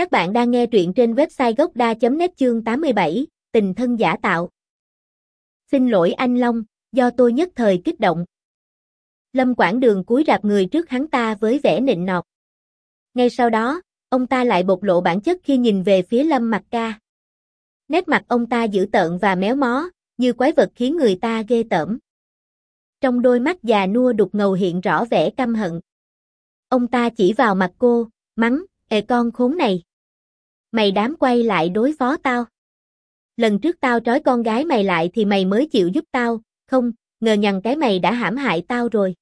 Các bạn đang nghe truyện trên website gocda.net chương 87, tình thân giả tạo. Xin lỗi anh Long, do tôi nhất thời kích động. Lâm Quảng Đường cúi rạp người trước hắn ta với vẻ nịnh nọt. Ngay sau đó, ông ta lại bộc lộ bản chất khi nhìn về phía Lâm Mặc Ca. Nét mặt ông ta dữ tợn và méo mó, như quái vật khiến người ta ghê tởm. Trong đôi mắt già nua đục ngầu hiện rõ vẻ căm hận. Ông ta chỉ vào mặt cô, mắng, ê con khốn này. Mày đám quay lại đối phó tao. Lần trước tao trói con gái mày lại thì mày mới chịu giúp tao, không, ngờ nhằn cái mày đã hãm hại tao rồi.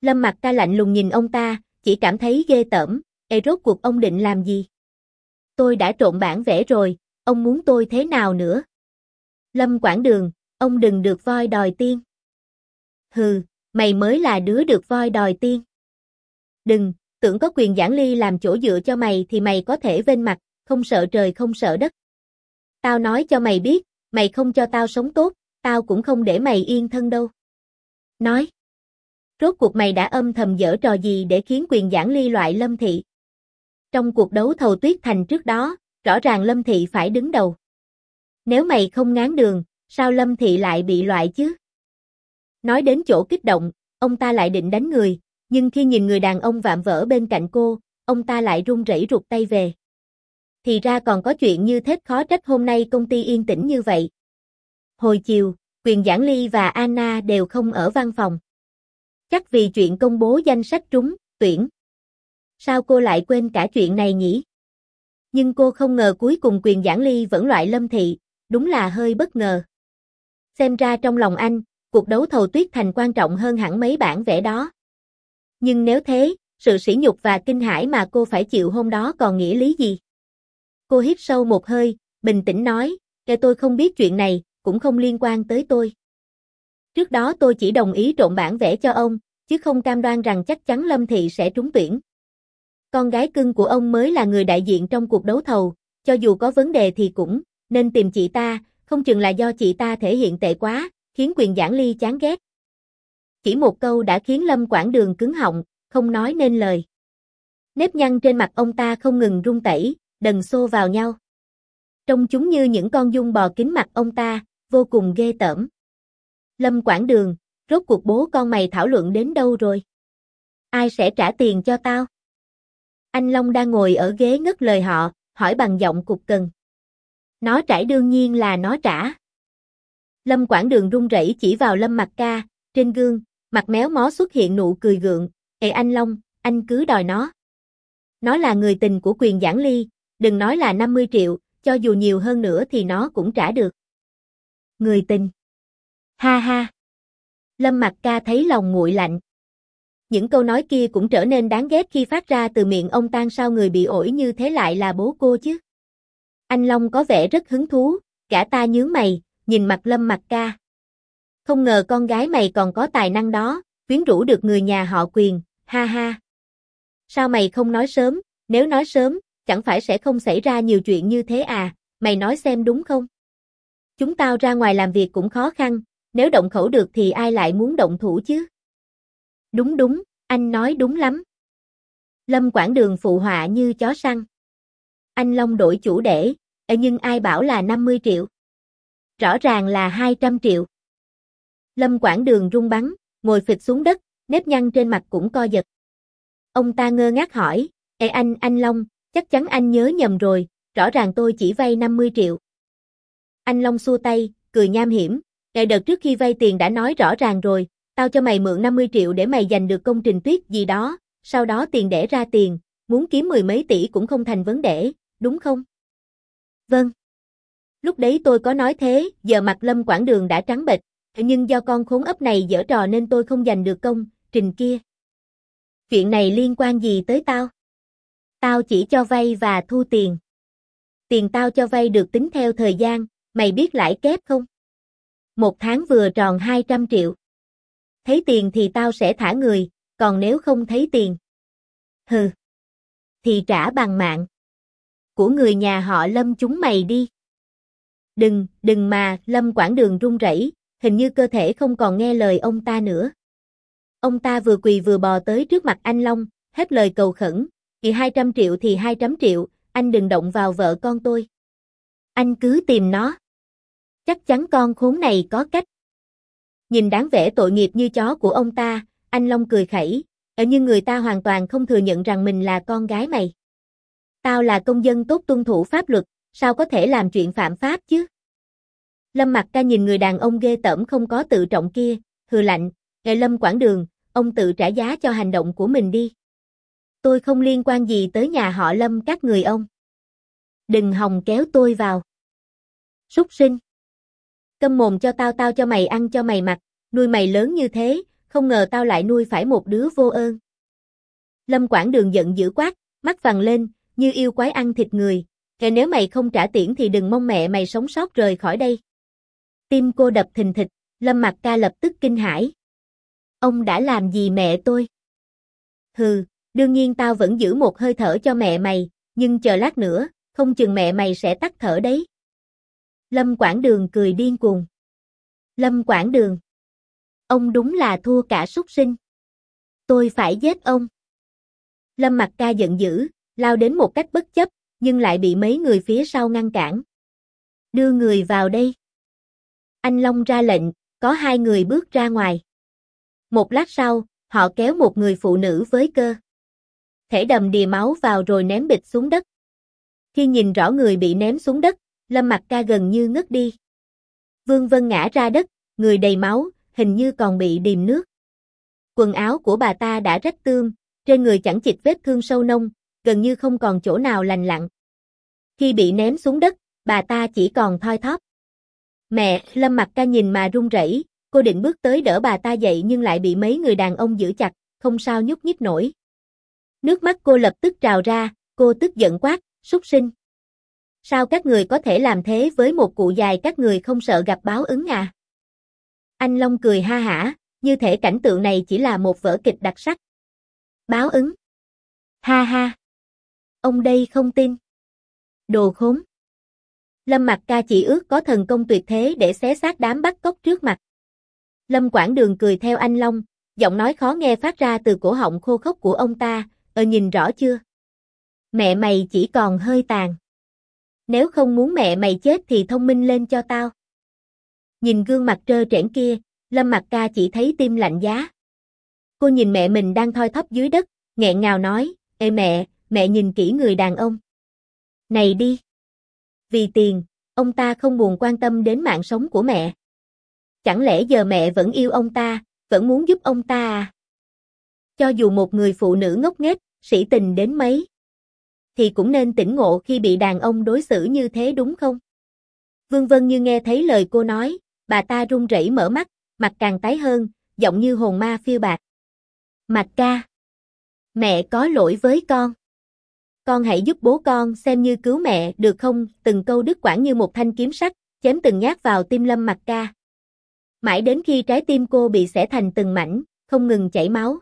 Lâm mặt ta lạnh lùng nhìn ông ta, chỉ cảm thấy ghê tởm, ê rốt cuộc ông định làm gì? Tôi đã trộn bản vẽ rồi, ông muốn tôi thế nào nữa? Lâm Quảng Đường, ông đừng được voi đòi tiên. Hừ, mày mới là đứa được voi đòi tiên. Đừng, tưởng có quyền giảng ly làm chỗ dựa cho mày thì mày có thể vên mặt, không sợ trời không sợ đất. Tao nói cho mày biết, mày không cho tao sống tốt, tao cũng không để mày yên thân đâu. Nói. Rốt cuộc mày đã âm thầm dở trò gì để khiến quyền giảng ly loại Lâm Thị? Trong cuộc đấu thầu tuyết thành trước đó, rõ ràng Lâm Thị phải đứng đầu. Nếu mày không ngán đường, sao Lâm Thị lại bị loại chứ? Nói đến chỗ kích động, ông ta lại định đánh người, nhưng khi nhìn người đàn ông vạm vỡ bên cạnh cô, ông ta lại run rẩy rụt tay về. Thì ra còn có chuyện như thế khó trách hôm nay công ty yên tĩnh như vậy. Hồi chiều, quyền giảng ly và Anna đều không ở văn phòng. Chắc vì chuyện công bố danh sách trúng, tuyển. Sao cô lại quên cả chuyện này nhỉ? Nhưng cô không ngờ cuối cùng quyền giảng ly vẫn loại lâm thị, đúng là hơi bất ngờ. Xem ra trong lòng anh, cuộc đấu thầu tuyết thành quan trọng hơn hẳn mấy bản vẽ đó. Nhưng nếu thế, sự sỉ nhục và kinh hãi mà cô phải chịu hôm đó còn nghĩa lý gì? Cô hít sâu một hơi, bình tĩnh nói, kể tôi không biết chuyện này, cũng không liên quan tới tôi. Trước đó tôi chỉ đồng ý trộn bản vẽ cho ông, chứ không cam đoan rằng chắc chắn Lâm Thị sẽ trúng tuyển. Con gái cưng của ông mới là người đại diện trong cuộc đấu thầu, cho dù có vấn đề thì cũng nên tìm chị ta, không chừng là do chị ta thể hiện tệ quá, khiến quyền giảng ly chán ghét. Chỉ một câu đã khiến Lâm Quảng Đường cứng họng, không nói nên lời. Nếp nhăn trên mặt ông ta không ngừng rung tẩy, đần xô vào nhau. Trông chúng như những con dung bò kín mặt ông ta, vô cùng ghê tởm. Lâm Quảng Đường, rốt cuộc bố con mày thảo luận đến đâu rồi? Ai sẽ trả tiền cho tao? Anh Long đang ngồi ở ghế ngất lời họ, hỏi bằng giọng cục cần. Nó trải đương nhiên là nó trả. Lâm Quảng Đường run rẩy chỉ vào Lâm Mặc Ca, trên gương, mặt méo mó xuất hiện nụ cười gượng, "Ê anh Long, anh cứ đòi nó." Nó là người tình của quyền giảng ly, đừng nói là 50 triệu, cho dù nhiều hơn nữa thì nó cũng trả được. Người tình. Ha ha. Lâm Mặc Ca thấy lòng nguội lạnh. Những câu nói kia cũng trở nên đáng ghét khi phát ra từ miệng ông tan sao người bị ổi như thế lại là bố cô chứ. Anh Long có vẻ rất hứng thú, cả ta nhướng mày, nhìn mặt Lâm Mặc Ca. Không ngờ con gái mày còn có tài năng đó, quyến rũ được người nhà họ quyền, ha ha. Sao mày không nói sớm, nếu nói sớm, chẳng phải sẽ không xảy ra nhiều chuyện như thế à, mày nói xem đúng không? Chúng tao ra ngoài làm việc cũng khó khăn, nếu động khẩu được thì ai lại muốn động thủ chứ? Đúng đúng, anh nói đúng lắm. Lâm Quảng Đường phụ họa như chó săn. Anh Long đổi chủ để, nhưng ai bảo là 50 triệu? Rõ ràng là 200 triệu. Lâm Quảng Đường rung bắn, ngồi phịch xuống đất, nếp nhăn trên mặt cũng co giật. Ông ta ngơ ngác hỏi, Ê anh, anh Long, chắc chắn anh nhớ nhầm rồi, rõ ràng tôi chỉ vay 50 triệu. Anh Long xua tay, cười nham hiểm, ngày đợt trước khi vay tiền đã nói rõ ràng rồi, tao cho mày mượn 50 triệu để mày giành được công trình tuyết gì đó, sau đó tiền để ra tiền, muốn kiếm mười mấy tỷ cũng không thành vấn đề, đúng không? Vâng. Lúc đấy tôi có nói thế, giờ mặt Lâm Quảng Đường đã trắng bệch, nhưng do con khốn ấp này dở trò nên tôi không giành được công, trình kia. Chuyện này liên quan gì tới tao? Tao chỉ cho vay và thu tiền. Tiền tao cho vay được tính theo thời gian, mày biết lãi kép không? Một tháng vừa tròn 200 triệu. Thấy tiền thì tao sẽ thả người, còn nếu không thấy tiền. Hừ. Thì trả bằng mạng. Của người nhà họ Lâm chúng mày đi. Đừng, đừng mà, Lâm Quảng Đường run rẩy, hình như cơ thể không còn nghe lời ông ta nữa. Ông ta vừa quỳ vừa bò tới trước mặt anh Long, hết lời cầu khẩn, thì 200 triệu thì 200 triệu, anh đừng động vào vợ con tôi. Anh cứ tìm nó. Chắc chắn con khốn này có cách. Nhìn đáng vẻ tội nghiệp như chó của ông ta, anh Long cười khẩy, ở nhưng người ta hoàn toàn không thừa nhận rằng mình là con gái mày. Tao là công dân tốt tuân thủ pháp luật, sao có thể làm chuyện phạm pháp chứ? Lâm Mặc Ca nhìn người đàn ông ghê tởm không có tự trọng kia, hừ lạnh, "Ngài Lâm quản đường, ông tự trả giá cho hành động của mình đi. Tôi không liên quan gì tới nhà họ Lâm các người ông. Đừng hòng kéo tôi vào." Súc sinh. Câm mồm cho tao tao cho mày ăn cho mày mặc, nuôi mày lớn như thế, không ngờ tao lại nuôi phải một đứa vô ơn. Lâm Quảng Đường giận dữ quát, mắt vằn lên, như yêu quái ăn thịt người, kẻ nếu mày không trả tiền thì đừng mong mẹ mày sống sót rời khỏi đây. Tim cô đập thình thịch, Lâm Mặc Ca lập tức kinh hãi. Ông đã làm gì mẹ tôi? Hừ, đương nhiên tao vẫn giữ một hơi thở cho mẹ mày, nhưng chờ lát nữa, không chừng mẹ mày sẽ tắt thở đấy. Lâm Quảng Đường cười điên cuồng. Lâm Quảng Đường. Ông đúng là thua cả súc sinh. Tôi phải giết ông. Lâm Mặc Ca giận dữ, lao đến một cách bất chấp, nhưng lại bị mấy người phía sau ngăn cản. Đưa người vào đây. Anh Long ra lệnh, có hai người bước ra ngoài. Một lát sau, họ kéo một người phụ nữ với cơ. Thể đầm đìa máu vào rồi ném bịch xuống đất. Khi nhìn rõ người bị ném xuống đất, Lâm Mặc Ca gần như ngất đi. Vương Vân ngã ra đất, người đầy máu, hình như còn bị điềm nước. Quần áo của bà ta đã rách tương, trên người chẳng chịt vết thương sâu nông, gần như không còn chỗ nào lành lặn. Khi bị ném xuống đất, bà ta chỉ còn thoi thóp. Mẹ, Lâm Mặc Ca nhìn mà run rẩy, cô định bước tới đỡ bà ta dậy nhưng lại bị mấy người đàn ông giữ chặt, không sao nhúc nhích nổi. Nước mắt cô lập tức trào ra, cô tức giận quát, súc sinh. Sao các người có thể làm thế với một cụ dài các người không sợ gặp báo ứng à? Anh Long cười ha hả, như thể cảnh tượng này chỉ là một vở kịch đặc sắc. Báo ứng. Ha ha. Ông đây không tin. Đồ khốn. Lâm Mặc Ca chỉ ước có thần công tuyệt thế để xé xác đám bắt cóc trước mặt. Lâm Quảng Đường cười theo anh Long, giọng nói khó nghe phát ra từ cổ họng khô khốc của ông ta, "Ờ nhìn rõ chưa? Mẹ mày chỉ còn hơi tàn. Nếu không muốn mẹ mày chết thì thông minh lên cho tao." Nhìn gương mặt trơ trẽn kia, Lâm Mặc Ca chỉ thấy tim lạnh giá. Cô nhìn mẹ mình đang thoi thóp dưới đất, nghẹn ngào nói, Ê mẹ, mẹ nhìn kỹ người đàn ông. Này đi! Vì tiền, ông ta không buồn quan tâm đến mạng sống của mẹ. Chẳng lẽ giờ mẹ vẫn yêu ông ta, vẫn muốn giúp ông ta à? Cho dù một người phụ nữ ngốc nghếch, sĩ tình đến mấy, thì cũng nên tỉnh ngộ khi bị đàn ông đối xử như thế đúng không? Vương Vân như nghe thấy lời cô nói, bà ta run rẩy mở mắt, mặt càng tái hơn, giọng như hồn ma phiêu bạc. Mạch ca. Mẹ có lỗi với con. Con hãy giúp bố con xem như cứu mẹ được không? Từng câu đứt quãng như một thanh kiếm sắt, chém từng nhát vào tim Lâm Mạch ca. Mãi đến khi trái tim cô bị xẻ thành từng mảnh, không ngừng chảy máu.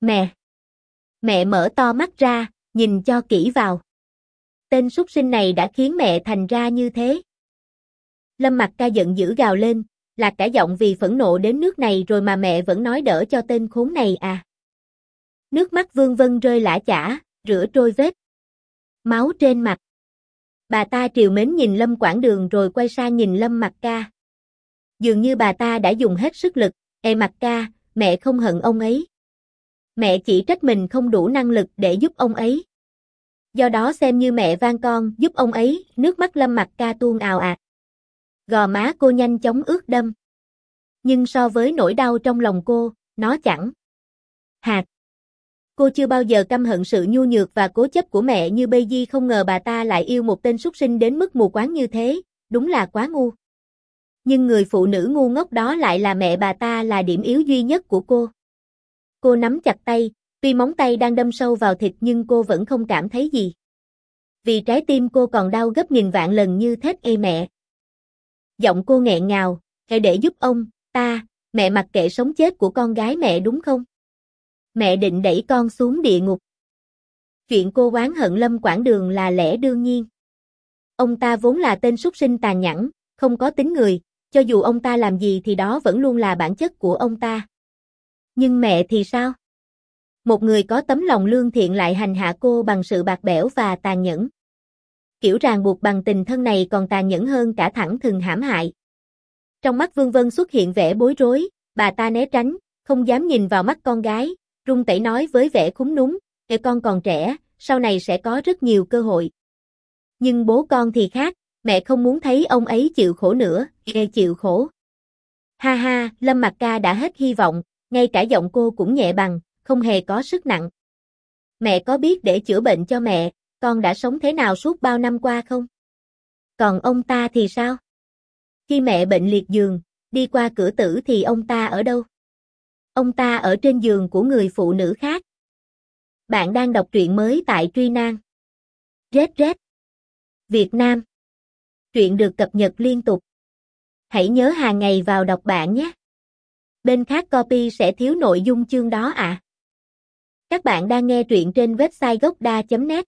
Mẹ! Mẹ mở to mắt ra, nhìn cho kỹ vào. Tên súc sinh này đã khiến mẹ thành ra như thế. Lâm Mặc ca giận dữ gào lên, lạc cả giọng vì phẫn nộ đến nước này rồi mà mẹ vẫn nói đỡ cho tên khốn này à. Nước mắt Vương Vân rơi lã chả, rửa trôi vết. Máu trên mặt. Bà ta triều mến nhìn Lâm Quảng Đường rồi quay sang nhìn Lâm Mặc Ca. Dường như bà ta đã dùng hết sức lực, "Ê Mặc Ca, mẹ không hận ông ấy. Mẹ chỉ trách mình không đủ năng lực để giúp ông ấy. Do đó xem như mẹ van con giúp ông ấy." Nước mắt Lâm Mặc Ca tuôn ào ạt. Gò má cô nhanh chóng ướt đâm. Nhưng so với nỗi đau trong lòng cô, nó chẳng. Hạt. Cô chưa bao giờ căm hận sự nhu nhược và cố chấp của mẹ như bây Di không ngờ bà ta lại yêu một tên súc sinh đến mức mù quáng như thế, đúng là quá ngu. Nhưng người phụ nữ ngu ngốc đó lại là mẹ bà ta là điểm yếu duy nhất của cô. Cô nắm chặt tay, tuy móng tay đang đâm sâu vào thịt nhưng cô vẫn không cảm thấy gì. Vì trái tim cô còn đau gấp nghìn vạn lần như thét ê mẹ. Giọng cô nghẹn ngào, hãy để giúp ông, ta, mẹ mặc kệ sống chết của con gái mẹ đúng không? Mẹ định đẩy con xuống địa ngục. Chuyện cô oán hận Lâm Quảng Đường là lẽ đương nhiên. Ông ta vốn là tên súc sinh tàn nhẫn, không có tính người, cho dù ông ta làm gì thì đó vẫn luôn là bản chất của ông ta. Nhưng mẹ thì sao? Một người có tấm lòng lương thiện lại hành hạ cô bằng sự bạc bẽo và tàn nhẫn. kiểu ràng buộc bằng tình thân này còn tàn nhẫn hơn cả thẳng thừng hãm hại. Trong mắt Vương Vân xuất hiện vẻ bối rối, bà ta né tránh, không dám nhìn vào mắt con gái, Trung tẩy nói với vẻ khúng núng, để con còn trẻ, sau này sẽ có rất nhiều cơ hội." Nhưng bố con thì khác, mẹ không muốn thấy ông ấy chịu khổ nữa, ghê chịu khổ. Ha ha, Lâm Mặc Ca đã hết hy vọng, ngay cả giọng cô cũng nhẹ bằng, không hề có sức nặng. Mẹ có biết để chữa bệnh cho mẹ, con đã sống thế nào suốt bao năm qua không? Còn ông ta thì sao? Khi mẹ bệnh liệt giường, đi qua cửa tử thì ông ta ở đâu? Ông ta ở trên giường của người phụ nữ khác. Bạn đang đọc truyện mới tại Truy Nan. Rết rết. Việt Nam. Truyện được cập nhật liên tục. Hãy nhớ hàng ngày vào đọc bạn nhé. Bên khác copy sẽ thiếu nội dung chương đó ạ. À. Các bạn đang nghe truyện trên website gocda.net